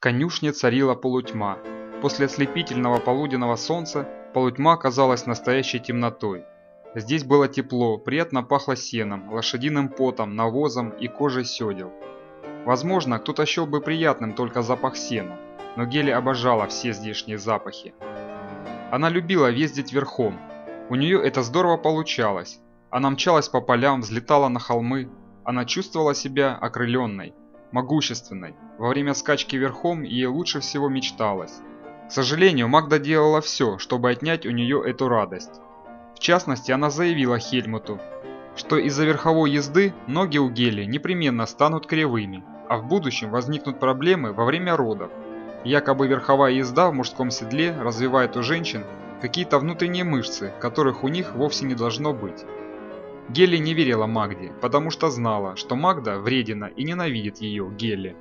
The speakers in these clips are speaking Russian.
Конюшне царила полутьма. После ослепительного полуденного солнца полутьма казалась настоящей темнотой. Здесь было тепло, приятно пахло сеном, лошадиным потом, навозом и кожей седел. Возможно, кто-то счел бы приятным только запах сена, но Гели обожала все здешние запахи. Она любила ездить верхом. У нее это здорово получалось. Она мчалась по полям, взлетала на холмы. Она чувствовала себя окрыленной, могущественной. Во время скачки верхом ей лучше всего мечталось. К сожалению, Магда делала все, чтобы отнять у нее эту радость. В частности, она заявила Хельмуту, что из-за верховой езды ноги у Гели непременно станут кривыми, а в будущем возникнут проблемы во время родов. Якобы верховая езда в мужском седле развивает у женщин какие-то внутренние мышцы, которых у них вовсе не должно быть. Гелли не верила Магде, потому что знала, что Магда вредина и ненавидит ее, Гелли.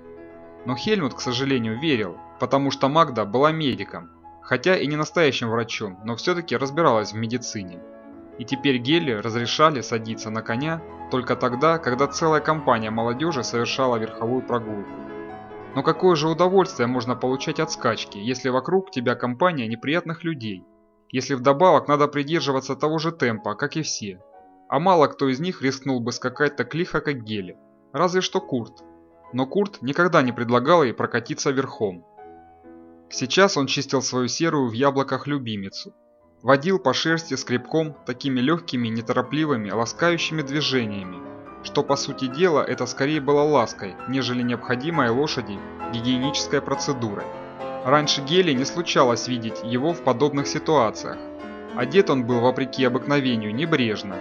Но Хельмут, к сожалению, верил, потому что Магда была медиком, хотя и не настоящим врачом, но все-таки разбиралась в медицине. И теперь Гелли разрешали садиться на коня только тогда, когда целая компания молодежи совершала верховую прогулку. Но какое же удовольствие можно получать от скачки, если вокруг тебя компания неприятных людей, если вдобавок надо придерживаться того же темпа, как и все, а мало кто из них рискнул бы скакать так лихо, как Гели. Разве что Курт. Но Курт никогда не предлагал ей прокатиться верхом. Сейчас он чистил свою серую в яблоках любимицу. Водил по шерсти скребком такими легкими, неторопливыми, ласкающими движениями, что по сути дела это скорее было лаской, нежели необходимой лошади гигиенической процедурой. Раньше Гели не случалось видеть его в подобных ситуациях. Одет он был, вопреки обыкновению, небрежно,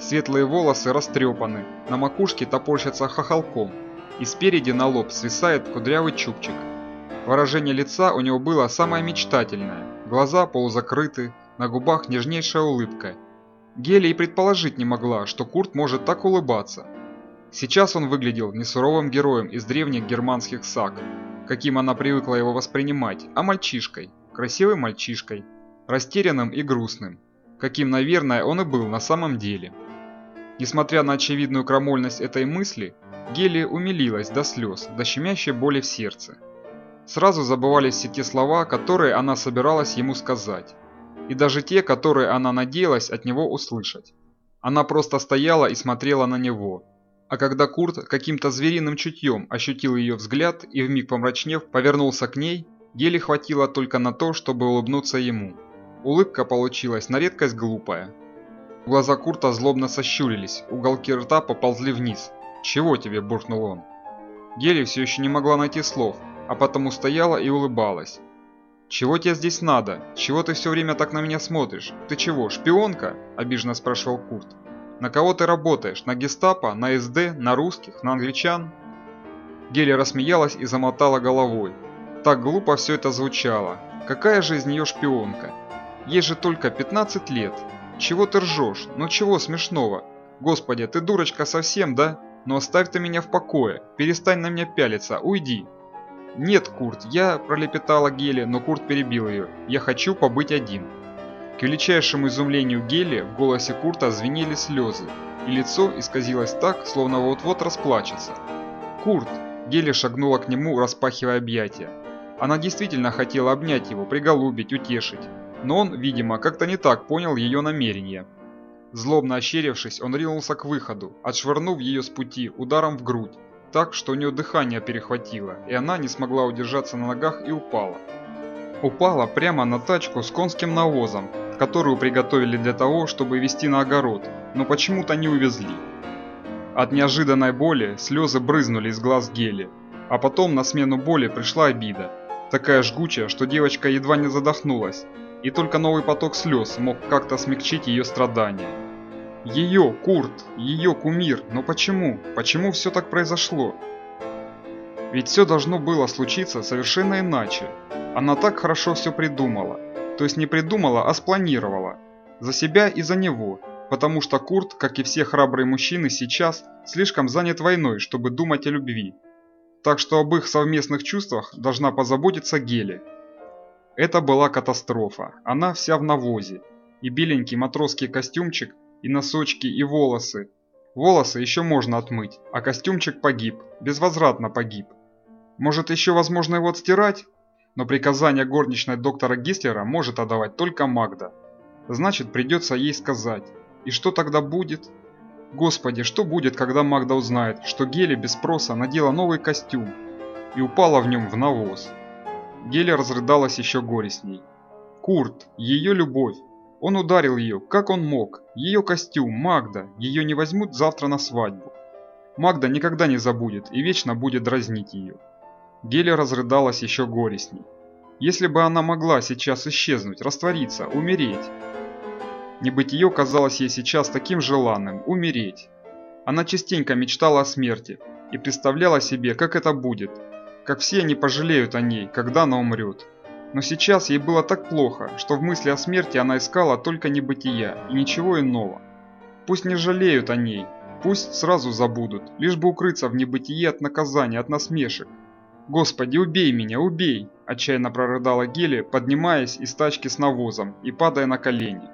Светлые волосы растрепаны, на макушке топорщатся хохолком, и спереди на лоб свисает кудрявый чубчик. Выражение лица у него было самое мечтательное, глаза полузакрыты, на губах нежнейшая улыбка. Гели и предположить не могла, что Курт может так улыбаться. Сейчас он выглядел не суровым героем из древних германских саг, каким она привыкла его воспринимать, а мальчишкой, красивым мальчишкой, растерянным и грустным, каким, наверное, он и был на самом деле. Несмотря на очевидную крамольность этой мысли, Гелия умилилась до слез, до щемящей боли в сердце. Сразу забывались все те слова, которые она собиралась ему сказать, и даже те, которые она надеялась от него услышать. Она просто стояла и смотрела на него. А когда Курт каким-то звериным чутьем ощутил ее взгляд и вмиг помрачнев повернулся к ней, Гели хватило только на то, чтобы улыбнуться ему. Улыбка получилась на редкость глупая, Глаза Курта злобно сощурились, уголки рта поползли вниз. «Чего тебе?» – буркнул он. Гели все еще не могла найти слов, а потому стояла и улыбалась. «Чего тебе здесь надо? Чего ты все время так на меня смотришь? Ты чего, шпионка?» – обиженно спрашивал Курт. «На кого ты работаешь? На гестапо? На СД? На русских? На англичан?» Гели рассмеялась и замотала головой. Так глупо все это звучало. Какая же из нее шпионка? Ей же только 15 лет. Чего ты ржешь? Ну чего смешного? Господи, ты дурочка совсем, да? Ну оставь ты меня в покое. Перестань на меня пялиться, уйди. Нет, Курт, я пролепетала Гели, но Курт перебил ее. Я хочу побыть один. К величайшему изумлению Гели в голосе Курта звенели слезы, и лицо исказилось так, словно вот-вот расплачется. «Курт!» – Гели шагнула к нему, распахивая объятия. Она действительно хотела обнять его, приголубить, утешить, но он, видимо, как-то не так понял ее намерение. Злобно ощерившись, он ринулся к выходу, отшвырнув ее с пути ударом в грудь, так, что у нее дыхание перехватило, и она не смогла удержаться на ногах и упала. Упала прямо на тачку с конским навозом, которую приготовили для того, чтобы везти на огород, но почему-то не увезли. От неожиданной боли слезы брызнули из глаз Гели, а потом на смену боли пришла обида, такая жгучая, что девочка едва не задохнулась, и только новый поток слез мог как-то смягчить ее страдания. Ее, Курт, ее кумир, но почему? Почему все так произошло? Ведь все должно было случиться совершенно иначе. Она так хорошо все придумала. То есть не придумала, а спланировала. За себя и за него. Потому что Курт, как и все храбрые мужчины сейчас, слишком занят войной, чтобы думать о любви. Так что об их совместных чувствах должна позаботиться Гели. Это была катастрофа. Она вся в навозе. И беленький матросский костюмчик, и носочки, и волосы. Волосы еще можно отмыть, а костюмчик погиб, безвозвратно погиб. Может, еще возможно его отстирать? Но приказание горничной доктора Гислера может отдавать только Магда. Значит, придется ей сказать. И что тогда будет? Господи, что будет, когда Магда узнает, что Гели без спроса надела новый костюм и упала в нем в навоз? Геля разрыдалась еще горестней. Курт, ее любовь. Он ударил ее, как он мог. Ее костюм, Магда, ее не возьмут завтра на свадьбу. Магда никогда не забудет и вечно будет дразнить ее. Геля разрыдалась еще горестней. Если бы она могла сейчас исчезнуть, раствориться, умереть. Небытие казалось ей сейчас таким желанным – умереть. Она частенько мечтала о смерти и представляла себе, как это будет, как все они пожалеют о ней, когда она умрет. Но сейчас ей было так плохо, что в мысли о смерти она искала только небытия и ничего иного. Пусть не жалеют о ней, пусть сразу забудут, лишь бы укрыться в небытие от наказания, от насмешек. «Господи, убей меня, убей!» – отчаянно прорыдала Гели, поднимаясь из тачки с навозом и падая на колени.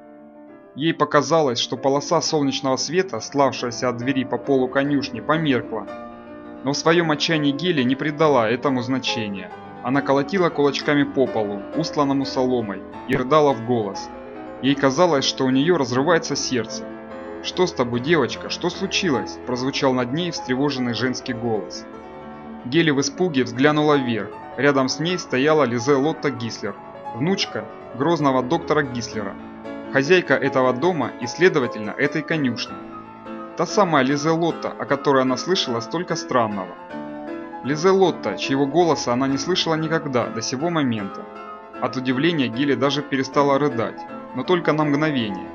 Ей показалось, что полоса солнечного света, славшаяся от двери по полу конюшни, померкла. Но в своем отчаянии Гели не придала этому значения – она колотила кулачками по полу, устланному соломой, и рыдала в голос. Ей казалось, что у нее разрывается сердце. «Что с тобой, девочка? Что случилось?» – прозвучал над ней встревоженный женский голос. Гели в испуге взглянула вверх. Рядом с ней стояла Лизе Лотта Гислер, внучка грозного доктора Гислера, хозяйка этого дома и, следовательно, этой конюшни. Та самая Лизе Лотта, о которой она слышала столько странного. Лизе Лотта, чьего голоса она не слышала никогда до сего момента. От удивления Гилли даже перестала рыдать, но только на мгновение.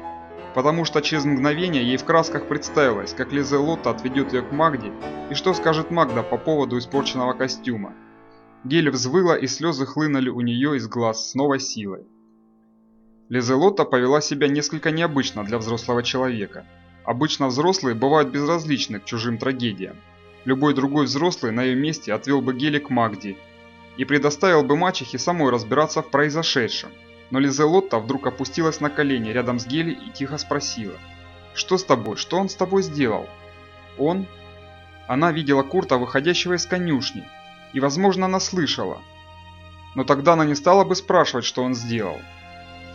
Потому что через мгновение ей в красках представилось, как Лизе Лотта отведет ее к Магде и что скажет Магда по поводу испорченного костюма. Гель взвыла и слезы хлынули у нее из глаз с новой силой. Лизелота повела себя несколько необычно для взрослого человека. Обычно взрослые бывают безразличны к чужим трагедиям. Любой другой взрослый на ее месте отвел бы Гели к Магде и предоставил бы мачехе самой разбираться в произошедшем. Но Лизелотта вдруг опустилась на колени рядом с Гели и тихо спросила. «Что с тобой? Что он с тобой сделал?» «Он?» Она видела Курта, выходящего из конюшни, и, возможно, она слышала. Но тогда она не стала бы спрашивать, что он сделал.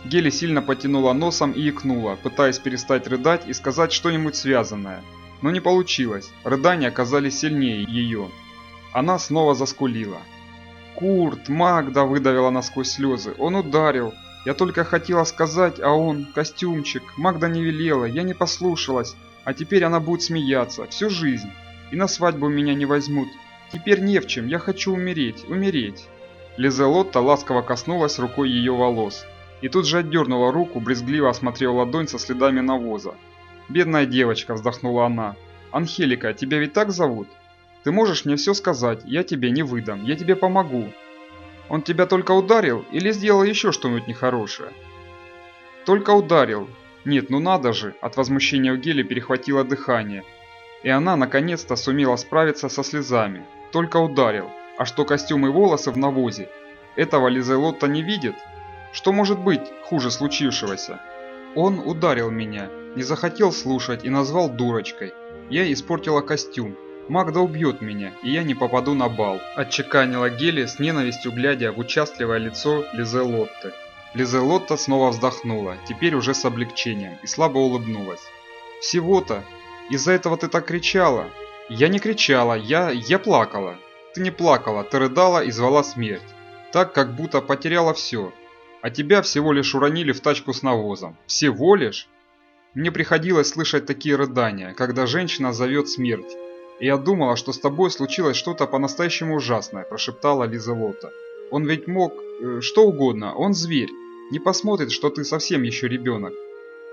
Гели сильно потянула носом и икнула, пытаясь перестать рыдать и сказать что-нибудь связанное – но не получилось, рыдания оказались сильнее ее. Она снова заскулила. «Курт, Магда!» – выдавила она сквозь слезы. «Он ударил. Я только хотела сказать, а он, костюмчик. Магда не велела, я не послушалась. А теперь она будет смеяться всю жизнь. И на свадьбу меня не возьмут. Теперь не в чем, я хочу умереть, умереть». Лизелотта ласково коснулась рукой ее волос. И тут же отдернула руку, брезгливо осмотрела ладонь со следами навоза. «Бедная девочка», – вздохнула она. «Анхелика, тебя ведь так зовут? Ты можешь мне все сказать, я тебе не выдам, я тебе помогу. Он тебя только ударил или сделал еще что-нибудь нехорошее?» «Только ударил. Нет, ну надо же!» От возмущения у Гели перехватило дыхание. И она наконец-то сумела справиться со слезами. Только ударил. А что костюм и волосы в навозе? Этого Лизелотта не видит? Что может быть хуже случившегося? Он ударил меня, не захотел слушать и назвал дурочкой. Я испортила костюм. Магда убьет меня, и я не попаду на бал. Отчеканила Гели с ненавистью глядя в участливое лицо Лизе Лотте. Лизе Лотта снова вздохнула, теперь уже с облегчением, и слабо улыбнулась. «Всего-то? Из-за этого ты так кричала?» «Я не кричала, я... я плакала». «Ты не плакала, ты рыдала и звала смерть. Так, как будто потеряла все. А тебя всего лишь уронили в тачку с навозом. Всего лишь? Мне приходилось слышать такие рыдания, когда женщина зовет смерть. И я думала, что с тобой случилось что-то по-настоящему ужасное, прошептала Лиза Лота. Он ведь мог... Э, что угодно, он зверь. Не посмотрит, что ты совсем еще ребенок.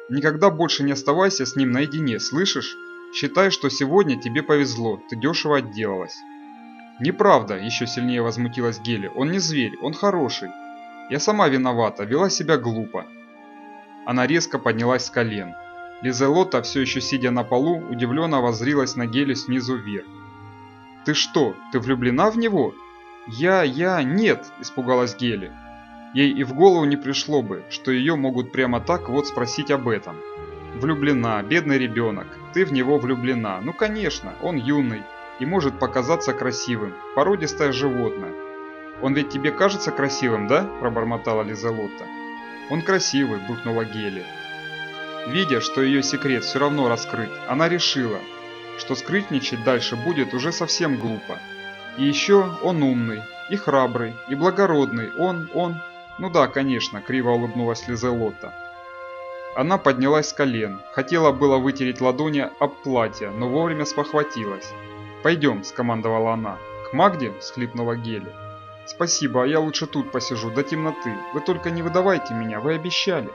Никогда больше не оставайся с ним наедине, слышишь? Считай, что сегодня тебе повезло, ты дешево отделалась. Неправда, еще сильнее возмутилась Гели. Он не зверь, он хороший. Я сама виновата, вела себя глупо. Она резко поднялась с колен. Лизелота, все еще сидя на полу, удивленно воззрилась на Гели снизу вверх. «Ты что, ты влюблена в него?» «Я, я, нет!» – испугалась Гели. Ей и в голову не пришло бы, что ее могут прямо так вот спросить об этом. «Влюблена, бедный ребенок, ты в него влюблена, ну конечно, он юный, и может показаться красивым, породистое животное. «Он ведь тебе кажется красивым, да?» – пробормотала Лизелотта. «Он красивый», – буркнула Гели. Видя, что ее секрет все равно раскрыт, она решила, что скрытничать дальше будет уже совсем глупо. И еще он умный, и храбрый, и благородный, он, он... Ну да, конечно, криво улыбнулась Лизелотта. Она поднялась с колен, хотела было вытереть ладони об платье, но вовремя спохватилась. «Пойдем», – скомандовала она. «К Магде?» – всхлипнула Гели. «Спасибо, а я лучше тут посижу, до темноты. Вы только не выдавайте меня, вы обещали».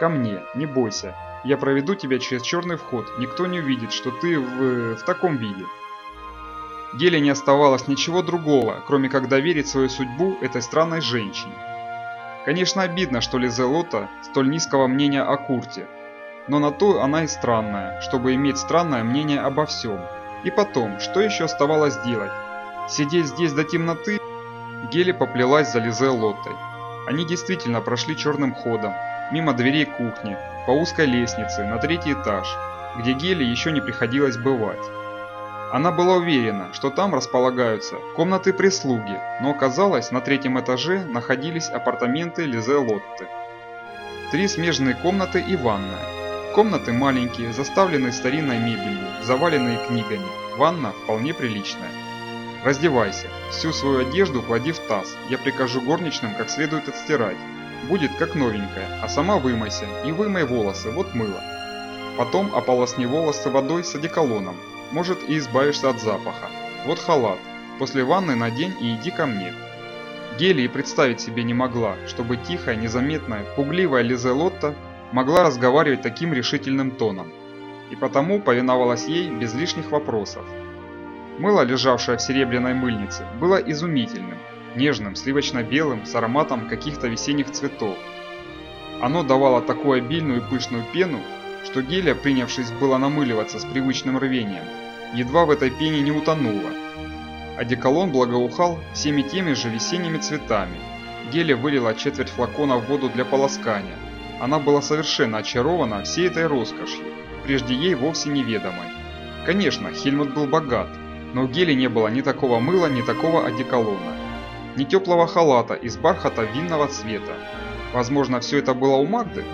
«Ко мне, не бойся. Я проведу тебя через черный вход, никто не увидит, что ты в... в таком виде». Геле не оставалось ничего другого, кроме как доверить свою судьбу этой странной женщине. Конечно, обидно, что Лизелота столь низкого мнения о Курте. Но на то она и странная, чтобы иметь странное мнение обо всем. И потом, что еще оставалось делать? Сидеть здесь до темноты? Гели поплелась за Лизелотой. Они действительно прошли черным ходом, мимо дверей кухни, по узкой лестнице, на третий этаж, где Гели еще не приходилось бывать. Она была уверена, что там располагаются комнаты прислуги, но оказалось, на третьем этаже находились апартаменты Лизе Лотты. Три смежные комнаты и ванная. Комнаты маленькие, заставленные старинной мебелью, заваленные книгами. Ванна вполне приличная. Раздевайся, всю свою одежду клади в таз, я прикажу горничным как следует отстирать. Будет как новенькая, а сама вымойся и вымой волосы, вот мыло. Потом ополосни волосы водой с одеколоном, может и избавишься от запаха. Вот халат. После ванны надень и иди ко мне. Гели и представить себе не могла, чтобы тихая, незаметная, пугливая Лизе Лотта могла разговаривать таким решительным тоном. И потому повиновалась ей без лишних вопросов. Мыло, лежавшее в серебряной мыльнице, было изумительным, нежным, сливочно-белым, с ароматом каких-то весенних цветов. Оно давало такую обильную и пышную пену, что Геля, принявшись было намыливаться с привычным рвением, едва в этой пене не утонула. Одеколон благоухал всеми теми же весенними цветами. Геля вылила четверть флакона в воду для полоскания. Она была совершенно очарована всей этой роскошью, прежде ей вовсе неведомой. Конечно, Хельмут был богат, но у Гели не было ни такого мыла, ни такого одеколона. Ни теплого халата из бархата винного цвета. Возможно, все это было у Магды?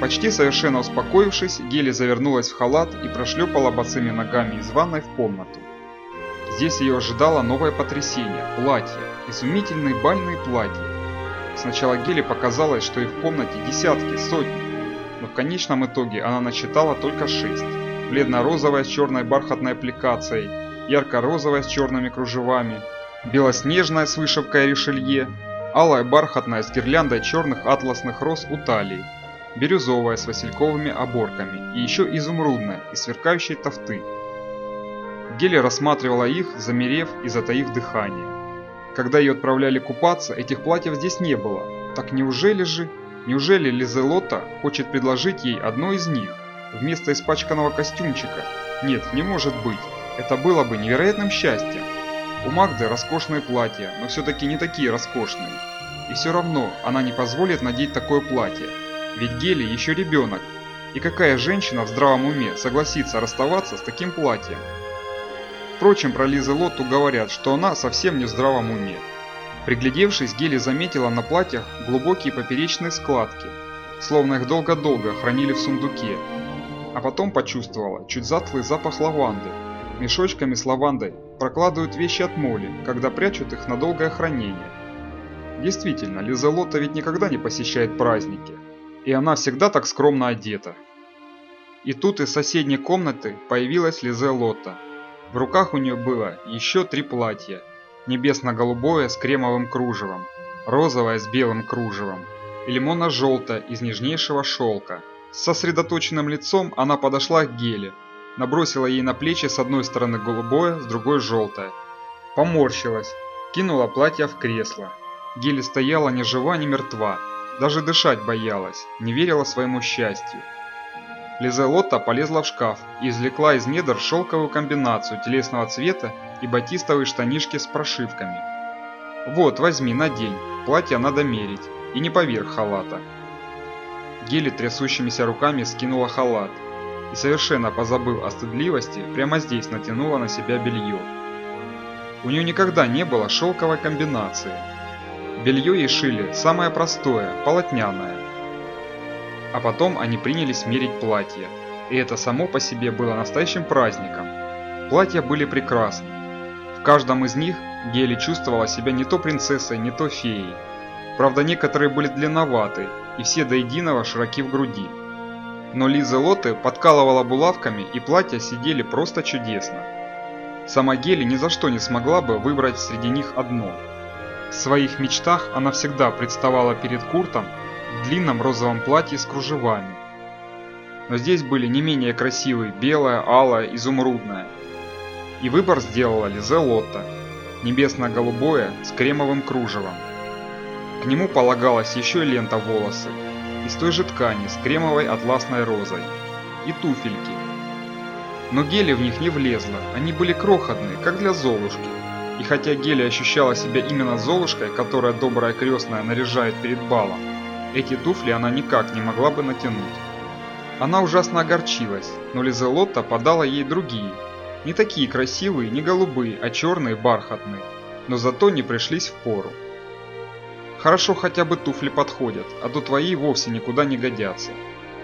Почти совершенно успокоившись, Гели завернулась в халат и прошлепала босыми ногами из ванной в комнату. Здесь ее ожидало новое потрясение – платье, изумительные бальные платья. Сначала Гели показалось, что их в комнате десятки, сотни, но в конечном итоге она насчитала только шесть. Бледно-розовая с черной бархатной аппликацией, ярко-розовая с черными кружевами, белоснежная с вышивкой решелье, алая бархатная с гирляндой черных атласных роз у талии, бирюзовая с васильковыми оборками и еще изумрудная из сверкающей тофты. Геля рассматривала их, замерев и затаив дыхание. Когда ее отправляли купаться, этих платьев здесь не было. Так неужели же, неужели Лизелота хочет предложить ей одно из них, вместо испачканного костюмчика? Нет, не может быть. Это было бы невероятным счастьем. У Магды роскошные платья, но все-таки не такие роскошные. И все равно она не позволит надеть такое платье, ведь Гели еще ребенок, и какая женщина в здравом уме согласится расставаться с таким платьем? Впрочем, про Лизы Лотту говорят, что она совсем не в здравом уме. Приглядевшись, Гели заметила на платьях глубокие поперечные складки, словно их долго-долго хранили в сундуке. А потом почувствовала чуть затлый запах лаванды. Мешочками с лавандой прокладывают вещи от моли, когда прячут их на долгое хранение. Действительно, Лиза Лотта ведь никогда не посещает праздники, и она всегда так скромно одета. И тут из соседней комнаты появилась Лизе Лотта. В руках у нее было еще три платья. Небесно-голубое с кремовым кружевом, розовое с белым кружевом и лимонно-желтое из нежнейшего шелка. С сосредоточенным лицом она подошла к Геле, набросила ей на плечи с одной стороны голубое, с другой желтое. Поморщилась, кинула платье в кресло. Гели стояла ни жива, ни мертва, даже дышать боялась, не верила своему счастью. Лизелотта полезла в шкаф и извлекла из недр шелковую комбинацию телесного цвета и батистовые штанишки с прошивками. «Вот, возьми, надень, платье надо мерить, и не поверх халата». Гели трясущимися руками скинула халат и, совершенно позабыв о стыдливости, прямо здесь натянула на себя белье. У нее никогда не было шелковой комбинации. Белье ей шили самое простое, полотняное. А потом они принялись мерить платье, и это само по себе было настоящим праздником. Платья были прекрасны. В каждом из них Гели чувствовала себя не то принцессой, не то феей. Правда, некоторые были длинноваты, и все до единого широки в груди. Но Лиза Лотте подкалывала булавками, и платья сидели просто чудесно. Сама Гели ни за что не смогла бы выбрать среди них одно. В своих мечтах она всегда представала перед Куртом в длинном розовом платье с кружевами. Но здесь были не менее красивые белое, алое, изумрудное. И выбор сделала Лизе Лотта. Небесно-голубое с кремовым кружевом. К нему полагалась еще и лента волосы из той же ткани с кремовой атласной розой. И туфельки. Но Гели в них не влезла, они были крохотные, как для Золушки. И хотя Гели ощущала себя именно Золушкой, которая добрая крестная наряжает перед балом, эти туфли она никак не могла бы натянуть. Она ужасно огорчилась, но Лизелотта подала ей другие. Не такие красивые, не голубые, а черные бархатные, но зато не пришлись в пору. Хорошо хотя бы туфли подходят, а то твои вовсе никуда не годятся.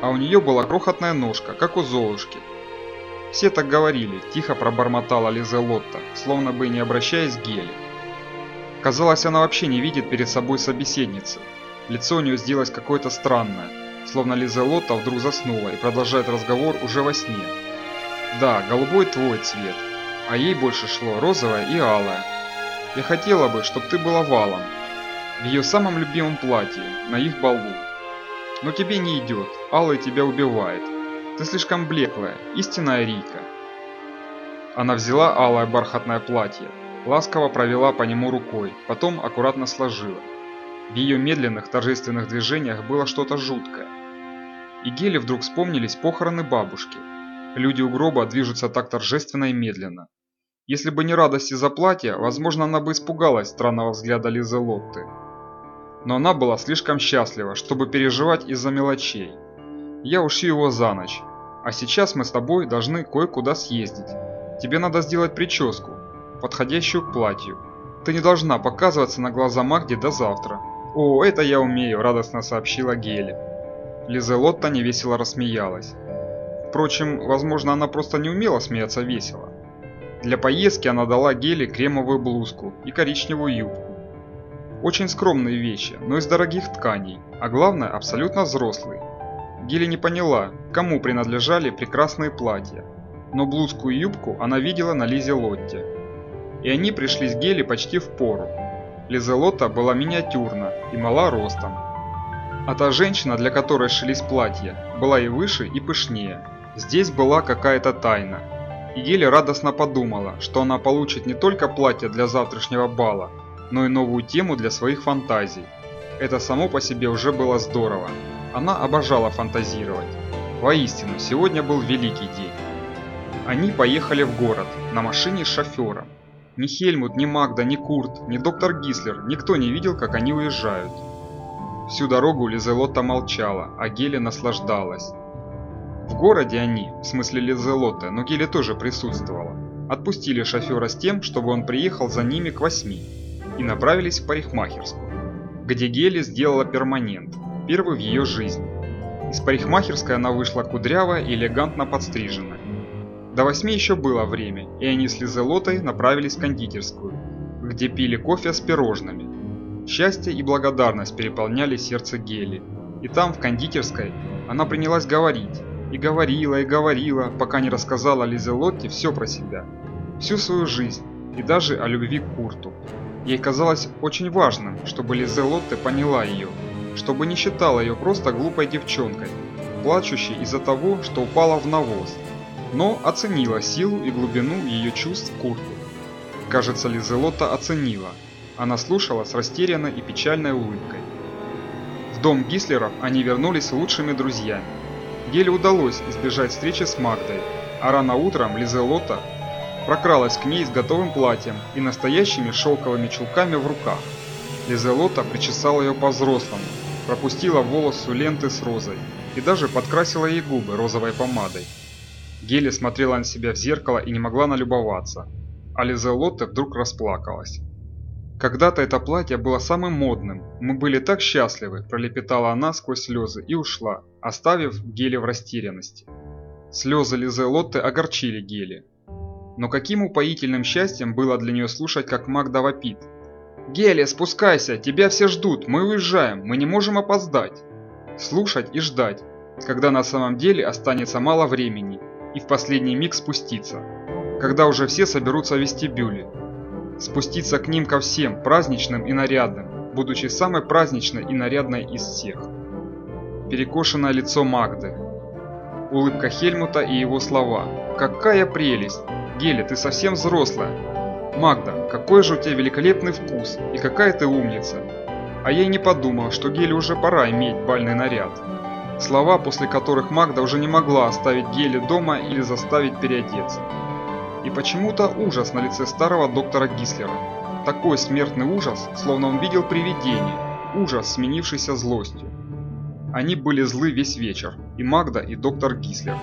А у нее была крохотная ножка, как у Золушки. Все так говорили, тихо пробормотала Лизелотта, словно бы не обращаясь к Геле. Казалось, она вообще не видит перед собой собеседницы. Лицо у нее сделалось какое-то странное, словно Лизелотта вдруг заснула и продолжает разговор уже во сне. Да, голубой твой цвет, а ей больше шло розовое и алое. Я хотела бы, чтобы ты была валом, в ее самом любимом платье, на их балу. Но тебе не идет, алый тебя убивает. Ты слишком блеклая, истинная Рика. Она взяла алое бархатное платье, ласково провела по нему рукой, потом аккуратно сложила. В ее медленных торжественных движениях было что-то жуткое. И Геле вдруг вспомнились похороны бабушки. Люди у гроба движутся так торжественно и медленно. Если бы не радость из-за платья, возможно, она бы испугалась странного взгляда Лизы Лотты. Но она была слишком счастлива, чтобы переживать из-за мелочей. Я ушью его за ночь, а сейчас мы с тобой должны кое-куда съездить. Тебе надо сделать прическу, подходящую к платью. Ты не должна показываться на глаза Магде до завтра. «О, это я умею», – радостно сообщила Гели. Лизелотта невесело рассмеялась. Впрочем, возможно, она просто не умела смеяться весело. Для поездки она дала Гели кремовую блузку и коричневую юбку. Очень скромные вещи, но из дорогих тканей, а главное абсолютно взрослые. Гели не поняла, кому принадлежали прекрасные платья, но блузку и юбку она видела на Лизе Лотте. И они пришли с Гели почти в пору, Лизелота была миниатюрна и мала ростом. А та женщина, для которой шились платья, была и выше, и пышнее. Здесь была какая-то тайна. И Гели радостно подумала, что она получит не только платье для завтрашнего бала, но и новую тему для своих фантазий. Это само по себе уже было здорово. Она обожала фантазировать. Воистину, сегодня был великий день. Они поехали в город на машине с шофером. Ни Хельмут, ни Магда, ни Курт, ни доктор Гислер, никто не видел, как они уезжают. Всю дорогу Лизелотта молчала, а Гели наслаждалась. В городе они, в смысле Лизелотта, но Гели тоже присутствовала, отпустили шофера с тем, чтобы он приехал за ними к восьми, и направились в парикмахерскую, где Гели сделала перманент, первый в ее жизни. Из парикмахерской она вышла кудрявая и элегантно подстриженная. До восьми еще было время, и они с Лизелотой направились в кондитерскую, где пили кофе с пирожными. Счастье и благодарность переполняли сердце Гели. И там, в кондитерской, она принялась говорить. И говорила, и говорила, пока не рассказала Лизелотте все про себя. Всю свою жизнь, и даже о любви к Курту. Ей казалось очень важным, чтобы Лизелотте поняла ее, чтобы не считала ее просто глупой девчонкой, плачущей из-за того, что упала в навоз, но оценила силу и глубину ее чувств Курту. Кажется, Лизелота оценила. Она слушала с растерянной и печальной улыбкой. В дом Гислеров они вернулись лучшими друзьями. Еле удалось избежать встречи с Магдой, а рано утром Лизелота прокралась к ней с готовым платьем и настоящими шелковыми чулками в руках. Лизелота причесала ее по-взрослому, пропустила волосу ленты с розой и даже подкрасила ей губы розовой помадой. Гели смотрела на себя в зеркало и не могла налюбоваться. а Лизе Лотте вдруг расплакалась. «Когда-то это платье было самым модным. Мы были так счастливы», – пролепетала она сквозь слезы и ушла, оставив Гели в растерянности. Слезы Лизе Лотте огорчили Гели. Но каким упоительным счастьем было для нее слушать, как Магда вопит. «Гели, спускайся! Тебя все ждут! Мы уезжаем! Мы не можем опоздать!» Слушать и ждать, когда на самом деле останется мало времени, и в последний миг спуститься, когда уже все соберутся в вестибюле, спуститься к ним ко всем, праздничным и нарядным, будучи самой праздничной и нарядной из всех. Перекошенное лицо Магды. Улыбка Хельмута и его слова. «Какая прелесть! Геля, ты совсем взрослая!» «Магда, какой же у тебя великолепный вкус, и какая ты умница!» А я и не подумал, что Геле уже пора иметь бальный наряд. Слова, после которых Магда уже не могла оставить Геле дома или заставить переодеться. И почему-то ужас на лице старого доктора Гислера. Такой смертный ужас, словно он видел привидение, ужас, сменившийся злостью. Они были злы весь вечер, и Магда, и доктор Гислер.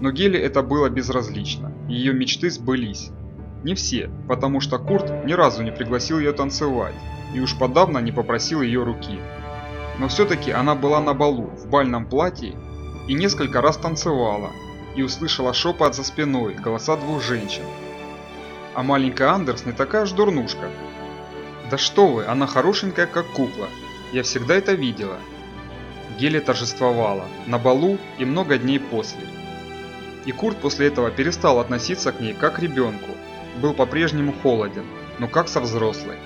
Но Геле это было безразлично, ее мечты сбылись. Не все, потому что Курт ни разу не пригласил ее танцевать, и уж подавно не попросил ее руки. Но все-таки она была на балу, в бальном платье, и несколько раз танцевала, и услышала шепот за спиной, голоса двух женщин. А маленькая Андерс не такая уж дурнушка. Да что вы, она хорошенькая как кукла, я всегда это видела. Геля торжествовала, на балу и много дней после. И Курт после этого перестал относиться к ней как к ребенку, был по-прежнему холоден, но как со взрослой.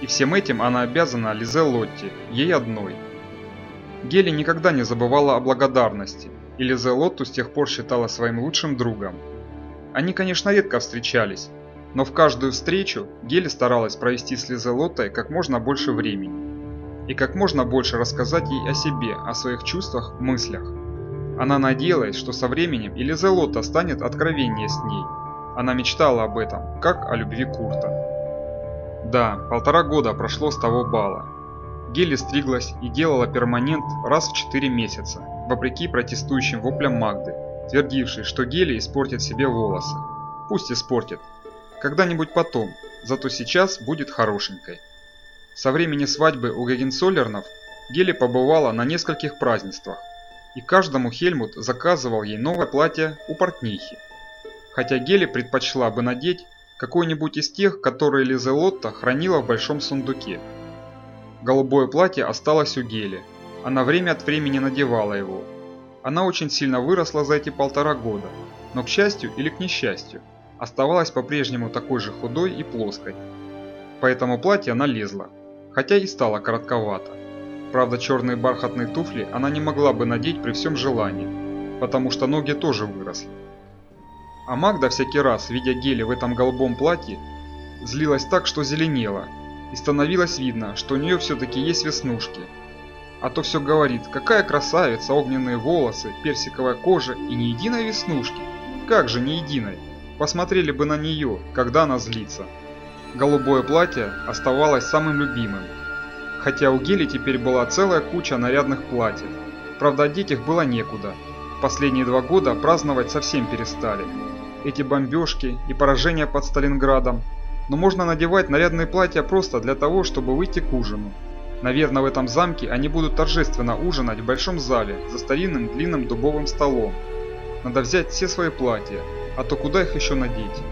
И всем этим она обязана Лизе Лотти, ей одной. Гели никогда не забывала о благодарности, и Лизе Лотту с тех пор считала своим лучшим другом. Они, конечно, редко встречались, но в каждую встречу Гели старалась провести с Лизе Лоттой как можно больше времени. И как можно больше рассказать ей о себе, о своих чувствах, мыслях. Она надеялась, что со временем и Лизе Лотта станет откровеннее с ней. Она мечтала об этом, как о любви Курта. Да, полтора года прошло с того бала. Гели стриглась и делала перманент раз в четыре месяца, вопреки протестующим воплям Магды, твердившей, что Гели испортит себе волосы. Пусть испортит. Когда-нибудь потом, зато сейчас будет хорошенькой. Со времени свадьбы у Гагенцоллернов Гели побывала на нескольких празднествах, и каждому Хельмут заказывал ей новое платье у портнихи. Хотя Гели предпочла бы надеть какой-нибудь из тех, которые Лизелотта хранила в большом сундуке. Голубое платье осталось у Гели. Она время от времени надевала его. Она очень сильно выросла за эти полтора года, но к счастью или к несчастью, оставалась по-прежнему такой же худой и плоской. Поэтому платье она лезла, хотя и стало коротковато. Правда, черные бархатные туфли она не могла бы надеть при всем желании, потому что ноги тоже выросли. А Магда всякий раз, видя Гели в этом голубом платье, злилась так, что зеленела, и становилось видно, что у нее все-таки есть веснушки. А то все говорит, какая красавица, огненные волосы, персиковая кожа и ни единой веснушки. Как же ни единой? Посмотрели бы на нее, когда она злится. Голубое платье оставалось самым любимым. Хотя у Гели теперь была целая куча нарядных платьев. Правда, одеть их было некуда. Последние два года праздновать совсем перестали. Эти бомбежки и поражения под Сталинградом но можно надевать нарядные платья просто для того, чтобы выйти к ужину. Наверное, в этом замке они будут торжественно ужинать в большом зале за старинным длинным дубовым столом. Надо взять все свои платья, а то куда их еще надеть?